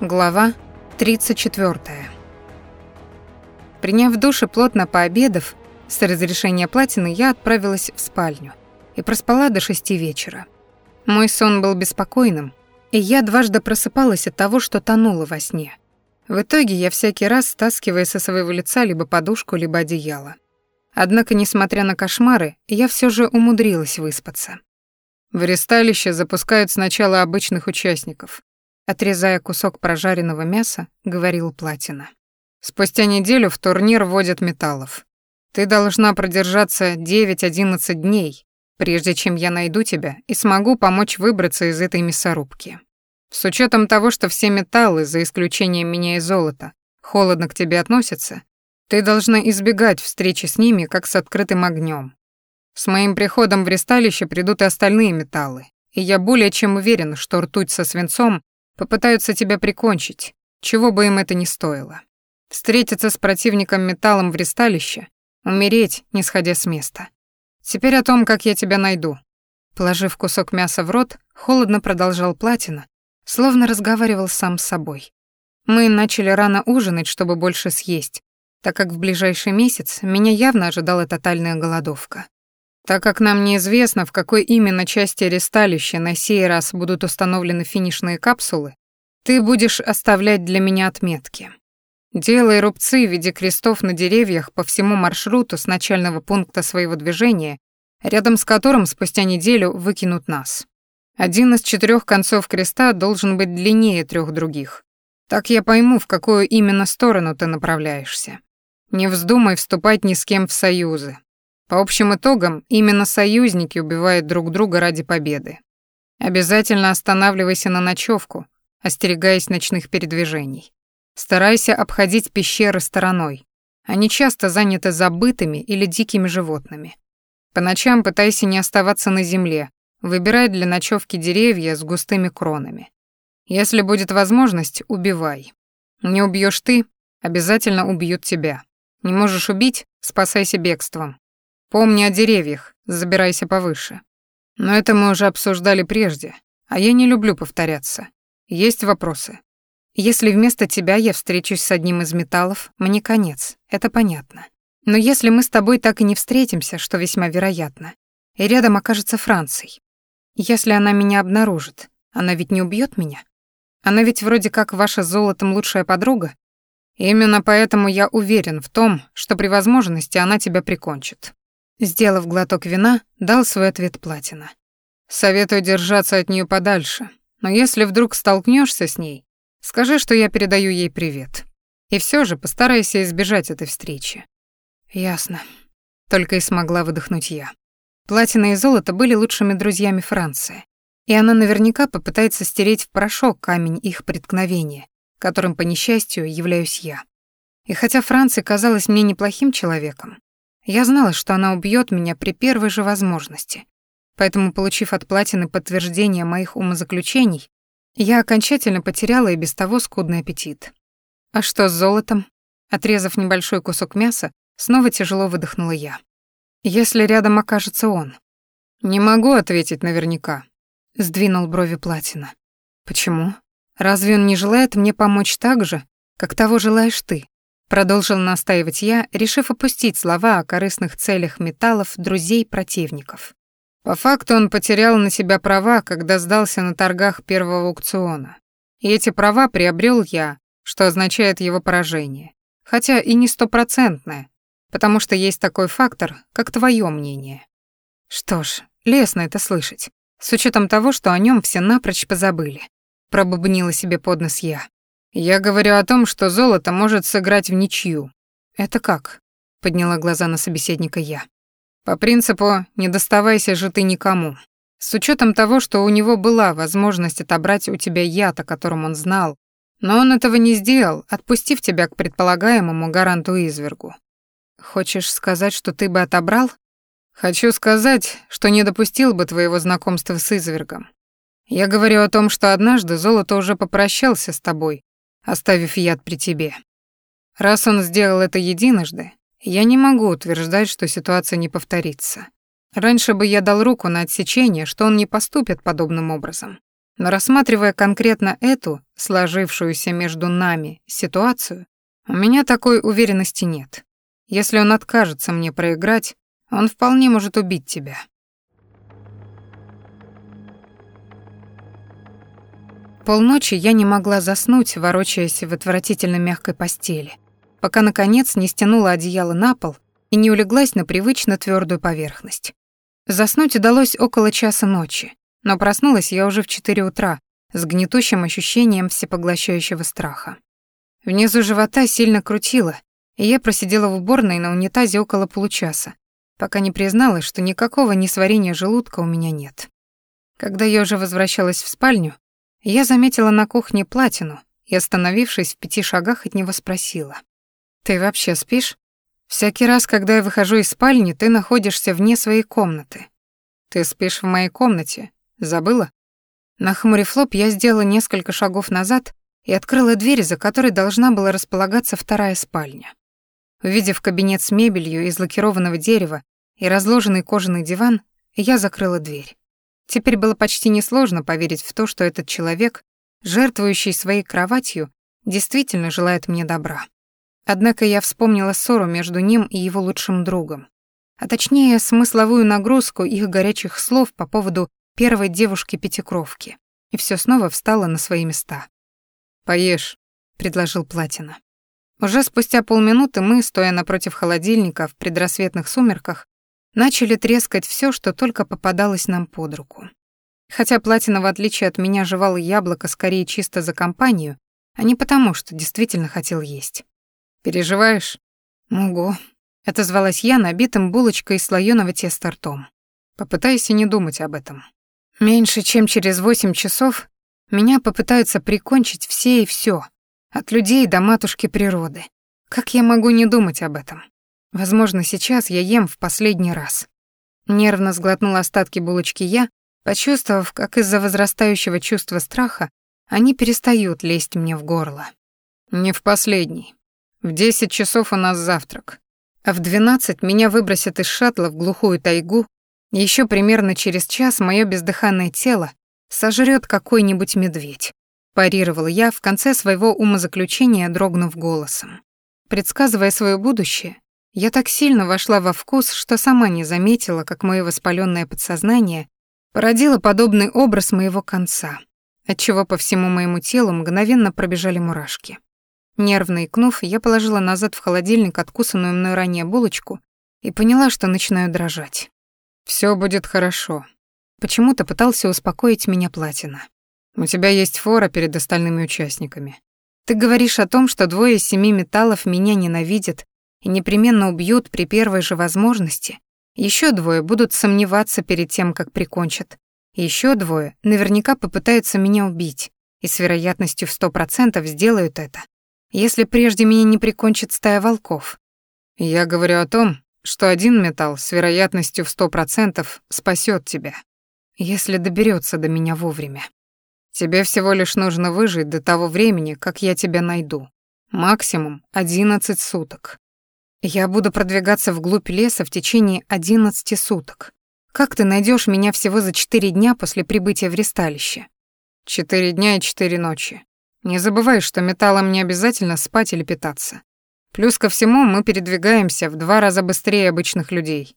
Глава 34. Приняв душ и плотно пообедав, с разрешения платины я отправилась в спальню и проспала до шести вечера. Мой сон был беспокойным, и я дважды просыпалась от того, что тонула во сне. В итоге я всякий раз стаскивая со своего лица либо подушку, либо одеяло. Однако, несмотря на кошмары, я все же умудрилась выспаться. В ресталище запускают сначала обычных участников, Отрезая кусок прожаренного мяса, говорил Платина. Спустя неделю в турнир вводят металлов. Ты должна продержаться 9-11 дней, прежде чем я найду тебя и смогу помочь выбраться из этой мясорубки. С учетом того, что все металлы, за исключением меня и золота, холодно к тебе относятся, ты должна избегать встречи с ними, как с открытым огнем. С моим приходом в ресталище придут и остальные металлы, и я более чем уверен, что ртуть со свинцом Попытаются тебя прикончить, чего бы им это ни стоило. Встретиться с противником металлом в ресталище, умереть, не сходя с места. Теперь о том, как я тебя найду. Положив кусок мяса в рот, холодно продолжал Платина, словно разговаривал сам с собой. Мы начали рано ужинать, чтобы больше съесть, так как в ближайший месяц меня явно ожидала тотальная голодовка. Так как нам неизвестно, в какой именно части ресталища на сей раз будут установлены финишные капсулы, ты будешь оставлять для меня отметки. Делай рубцы в виде крестов на деревьях по всему маршруту с начального пункта своего движения, рядом с которым спустя неделю выкинут нас. Один из четырех концов креста должен быть длиннее трех других. Так я пойму, в какую именно сторону ты направляешься. Не вздумай вступать ни с кем в союзы, по общим итогам, именно союзники убивают друг друга ради победы. Обязательно останавливайся на ночевку, остерегаясь ночных передвижений. Старайся обходить пещеры стороной. Они часто заняты забытыми или дикими животными. По ночам пытайся не оставаться на земле, выбирай для ночевки деревья с густыми кронами. Если будет возможность, убивай. Не убьешь ты, обязательно убьют тебя. Не можешь убить, спасайся бегством. Помни о деревьях, забирайся повыше. Но это мы уже обсуждали прежде, а я не люблю повторяться. Есть вопросы? Если вместо тебя я встречусь с одним из металлов, мне конец, это понятно. Но если мы с тобой так и не встретимся, что весьма вероятно, и рядом окажется Франций, если она меня обнаружит, она ведь не убьет меня? Она ведь вроде как ваша золотом лучшая подруга. Именно поэтому я уверен в том, что при возможности она тебя прикончит. Сделав глоток вина, дал свой ответ Платина. «Советую держаться от нее подальше, но если вдруг столкнешься с ней, скажи, что я передаю ей привет. И все же постарайся избежать этой встречи». «Ясно», — только и смогла выдохнуть я. Платина и золото были лучшими друзьями Франции, и она наверняка попытается стереть в порошок камень их преткновения, которым, по несчастью, являюсь я. И хотя Франция казалась мне неплохим человеком, я знала, что она убьет меня при первой же возможности. Поэтому, получив от Платины подтверждение моих умозаключений, я окончательно потеряла и без того скудный аппетит. А что с золотом? Отрезав небольшой кусок мяса, снова тяжело выдохнула я. Если рядом окажется он. Не могу ответить наверняка. Сдвинул брови Платина. Почему? Разве он не желает мне помочь так же, как того желаешь ты? Продолжил настаивать я, решив опустить слова о корыстных целях металлов друзей противников. По факту он потерял на себя права, когда сдался на торгах первого аукциона. И эти права приобрел я, что означает его поражение. Хотя и не стопроцентное, потому что есть такой фактор, как твое мнение. Что ж, лестно это слышать, с учетом того, что о нем все напрочь позабыли. Пробубнила себе под нос я. Я говорю о том, что золото может сыграть в ничью. Это как? Подняла глаза на собеседника я. По принципу «не доставайся же ты никому». С учетом того, что у него была возможность отобрать у тебя яд, о котором он знал, но он этого не сделал, отпустив тебя к предполагаемому гаранту извергу. Хочешь сказать, что ты бы отобрал? Хочу сказать, что не допустил бы твоего знакомства с извергом. Я говорю о том, что однажды золото уже попрощался с тобой, оставив яд при тебе. Раз он сделал это единожды, я не могу утверждать, что ситуация не повторится. Раньше бы я дал руку на отсечение, что он не поступит подобным образом. Но рассматривая конкретно эту, сложившуюся между нами, ситуацию, у меня такой уверенности нет. Если он откажется мне проиграть, он вполне может убить тебя. Полночи я не могла заснуть, ворочаясь в отвратительно мягкой постели, пока, наконец, не стянула одеяло на пол и не улеглась на привычно твердую поверхность. Заснуть удалось около часа ночи, но проснулась я уже в 4 утра с гнетущим ощущением всепоглощающего страха. Внизу живота сильно крутило, и я просидела в уборной на унитазе около получаса, пока не призналась, что никакого несварения желудка у меня нет. Когда я уже возвращалась в спальню, я заметила на кухне платину и, остановившись в пяти шагах от него, спросила. «Ты вообще спишь? Всякий раз, когда я выхожу из спальни, ты находишься вне своей комнаты. Ты спишь в моей комнате, Забыла? Нахмурив лоб, я сделала несколько шагов назад и открыла дверь, за которой должна была располагаться вторая спальня. Увидев кабинет с мебелью из лакированного дерева и разложенный кожаный диван, я закрыла дверь. Теперь было почти несложно поверить в то, что этот человек, жертвующий своей кроватью, действительно желает мне добра. Однако я вспомнила ссору между ним и его лучшим другом, а точнее смысловую нагрузку их горячих слов по поводу первой девушки-пятикровки, и все снова встало на свои места. «Поешь», — предложил Платина. Уже спустя полминуты мы, стоя напротив холодильника в предрассветных сумерках, начали трескать все, что только попадалось нам под руку. Хотя Платина, в отличие от меня, жевал яблоко скорее чисто за компанию, а не потому, что действительно хотел есть. «Переживаешь?» «Угу», — отозвалась я набитым булочкой из слоёного теста ртом. «Попытайся не думать об этом. Меньше чем через восемь часов меня попытаются прикончить все и все, от людей до матушки природы. Как я могу не думать об этом? Возможно, сейчас я ем в последний раз. Нервно сглотнула остатки булочки я, почувствовав, как из-за возрастающего чувства страха они перестают лезть мне в горло. Не в последний. В десять часов у нас завтрак. А в двенадцать меня выбросят из шаттла в глухую тайгу еще примерно через час мое бездыханное тело сожрет какой-нибудь медведь. Парировала я в конце своего умозаключения, дрогнув голосом. Предсказывая свое будущее, я так сильно вошла во вкус, что сама не заметила, как мое воспаленное подсознание породило подобный образ моего конца, отчего по всему моему телу мгновенно пробежали мурашки. Нервно икнув, я положила назад в холодильник откусанную мной ранее булочку и поняла, что начинаю дрожать. Все будет хорошо. Почему-то пытался успокоить меня Платина. У тебя есть фора перед остальными участниками. Ты говоришь о том, что двое семи металлов меня ненавидят и непременно убьют при первой же возможности. Еще двое будут сомневаться перед тем, как прикончат. Еще двое наверняка попытаются меня убить и с вероятностью в сто процентов сделают это, если прежде меня не прикончит стая волков. Я говорю о том, что один металл с вероятностью в сто процентов спасет тебя, если доберется до меня вовремя. Тебе всего лишь нужно выжить до того времени, как я тебя найду. Максимум одиннадцать суток. Я буду продвигаться вглубь леса в течение одиннадцати суток. Как ты найдешь меня всего за четыре дня после прибытия в ресталище? Четыре дня и четыре ночи. Не забывай, что металлом не обязательно спать или питаться. Плюс ко всему мы передвигаемся в два раза быстрее обычных людей.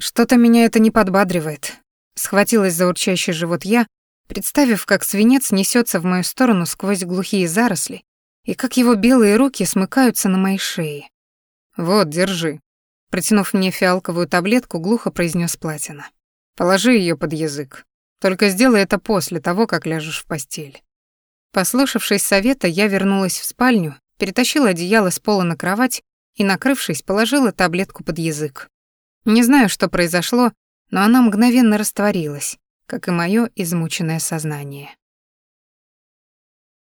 Что-то меня это не подбадривает. Схватилась за урчащий живот я, представив, как свинец несется в мою сторону сквозь глухие заросли и как его белые руки смыкаются на моей шее. «Вот, держи», — протянув мне фиалковую таблетку, глухо произнес Платина. «Положи ее под язык. Только сделай это после того, как ляжешь в постель». Послушавшись совета, я вернулась в спальню перетащила одеяло с пола на кровать и, накрывшись, положила таблетку под язык. Не знаю, что произошло, но она мгновенно растворилась, как и моё измученное сознание.